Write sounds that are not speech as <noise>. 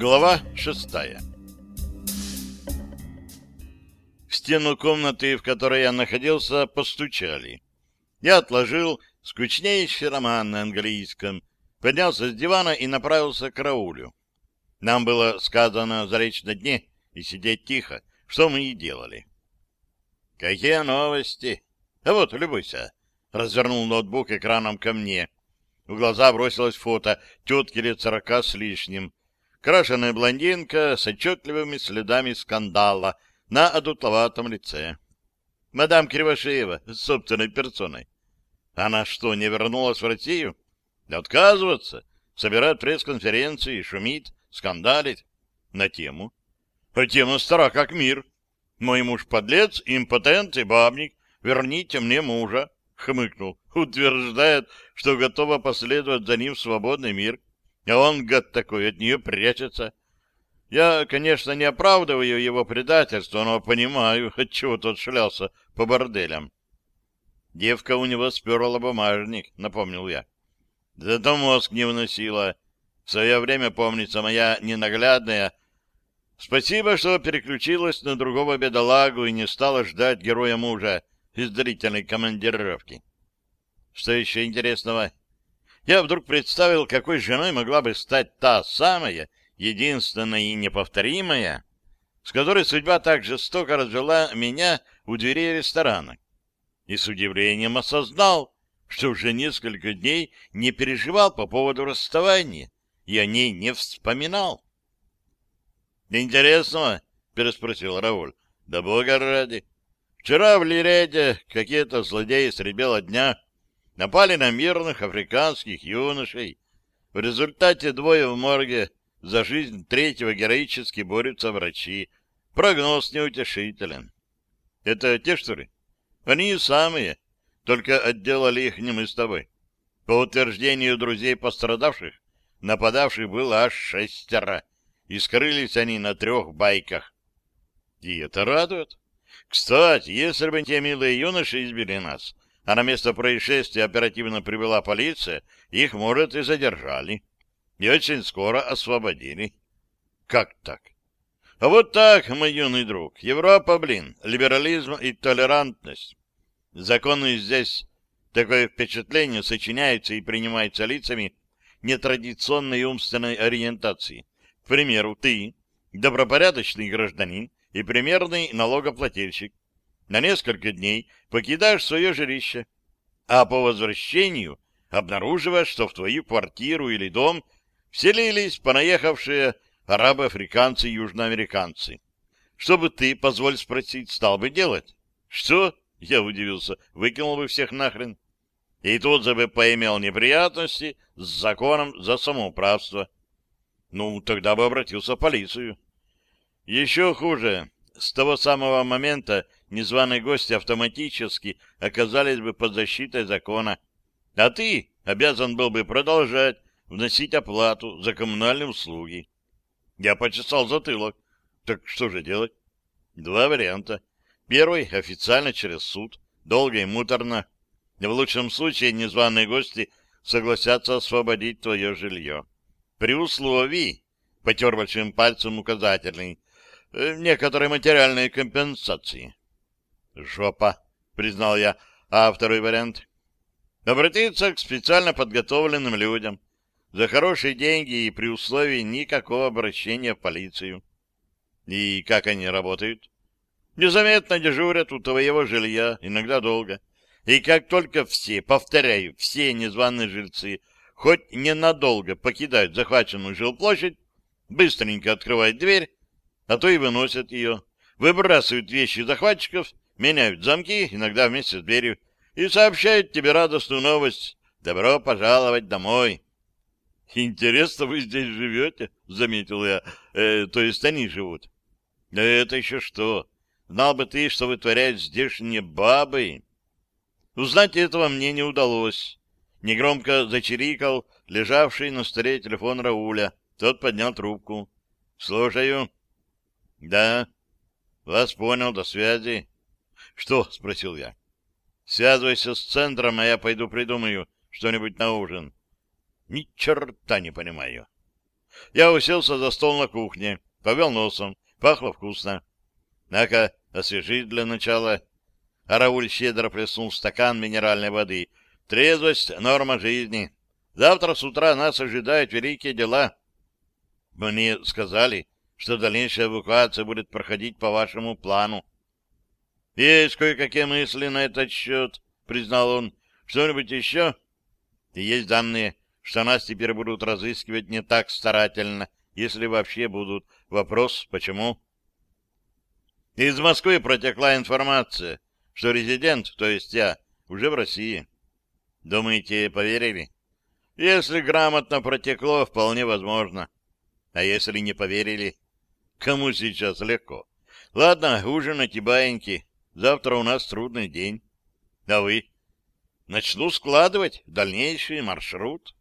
Глава шестая В стену комнаты, в которой я находился, постучали. Я отложил скучнейший роман на английском, поднялся с дивана и направился к Раулю. Нам было сказано залечь на дне и сидеть тихо, что мы и делали. «Какие новости?» «А вот, любуйся!» Развернул ноутбук экраном ко мне. В глаза бросилось фото тетки лет сорока с лишним. Крашеная блондинка с отчетливыми следами скандала на одутловатом лице. Мадам Кривошеева с собственной персоной. Она что, не вернулась в Россию? Отказываться? Собирает пресс-конференции, шумит, скандалит. На тему. А тема стара как мир. Мой муж подлец, импотент и бабник. Верните мне мужа. Хмыкнул. Утверждает, что готова последовать за ним в свободный мир. А он, гад такой, от нее прячется. Я, конечно, не оправдываю его предательство, но понимаю, <laughs> отчего тот шлялся по борделям. Девка у него сперла бумажник, напомнил я. Зато мозг не вносила. В свое время, помнится, моя ненаглядная. Спасибо, что переключилась на другого бедолагу и не стала ждать героя мужа из длительной командировки. Что еще интересного? Я вдруг представил, какой женой могла бы стать та самая, единственная и неповторимая, с которой судьба так жестоко развела меня у дверей ресторана. И с удивлением осознал, что уже несколько дней не переживал по поводу расставания и о ней не вспоминал. «Интересно?» — переспросил Рауль. «Да бога ради! Вчера в Лиреде какие-то злодеи с бела дня напали на мирных африканских юношей. В результате двое в морге за жизнь третьего героически борются врачи. Прогноз неутешителен. Это те, что ли? Они самые, только отделали их не мы с тобой. По утверждению друзей пострадавших, нападавших было аж шестеро, и скрылись они на трех байках. И это радует. Кстати, если бы те милые юноши избили нас, а на место происшествия оперативно прибыла полиция, их, может, и задержали. И очень скоро освободили. Как так? А вот так, мой юный друг. Европа, блин, либерализм и толерантность. Законы здесь такое впечатление сочиняются и принимаются лицами нетрадиционной умственной ориентации. К примеру, ты, добропорядочный гражданин и примерный налогоплательщик, на несколько дней покидаешь свое жилище, а по возвращению обнаруживаешь, что в твою квартиру или дом вселились понаехавшие арабо-африканцы и южноамериканцы. Что бы ты, позволь спросить, стал бы делать? Что? Я удивился. Выкинул бы всех нахрен. И тут же бы поимел неприятности с законом за самоуправство. Ну, тогда бы обратился в полицию. Еще хуже. С того самого момента незваные гости автоматически оказались бы под защитой закона. А ты обязан был бы продолжать вносить оплату за коммунальные услуги. Я почесал затылок. Так что же делать? Два варианта. Первый — официально через суд, долго и муторно. В лучшем случае незваные гости согласятся освободить твое жилье. При условии, — потер большим пальцем указательный, некоторые материальные компенсации. Жопа, признал я. А второй вариант? Обратиться к специально подготовленным людям за хорошие деньги и при условии никакого обращения в полицию. И как они работают? Незаметно дежурят у твоего жилья, иногда долго. И как только все, повторяю, все незваные жильцы хоть ненадолго покидают захваченную жилплощадь, быстренько открывают дверь а то и выносят ее, выбрасывают вещи захватчиков, меняют замки, иногда вместе с дверью, и сообщают тебе радостную новость. Добро пожаловать домой. Интересно, вы здесь живете? — заметил я. Э, то есть они живут. Это еще что? Знал бы ты, что вытворяют здешние бабы. Узнать этого мне не удалось. Негромко зачирикал лежавший на столе телефон Рауля. Тот поднял трубку. — Слушаю. — Да. — Вас понял, до связи. — Что? — спросил я. — Связывайся с центром, а я пойду придумаю что-нибудь на ужин. — Ни черта не понимаю. Я уселся за стол на кухне, повел носом, пахло вкусно. На-ка, освежи для начала. А щедро плеснул стакан минеральной воды. Трезвость — норма жизни. Завтра с утра нас ожидают великие дела. Мне сказали, что дальнейшая эвакуация будет проходить по вашему плану. Есть кое-какие мысли на этот счет, признал он. Что-нибудь еще? Есть данные, что нас теперь будут разыскивать не так старательно, если вообще будут. Вопрос, почему? Из Москвы протекла информация, что резидент, то есть я, уже в России. Думаете, поверили? Если грамотно протекло, вполне возможно. А если не поверили? Кому сейчас легко? Ладно, ужинайте, баиньки. Завтра у нас трудный день. А вы? Начну складывать дальнейший маршрут.